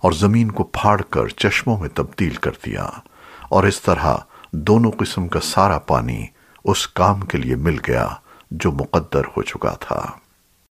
اور زمین کو پھاڑ کر چشموں میں تبدیل کر دیا اور اس طرح دونوں قسم کا سارا پانی اس کام کے لیے مل گیا جو مقدر ہو چکا تھا۔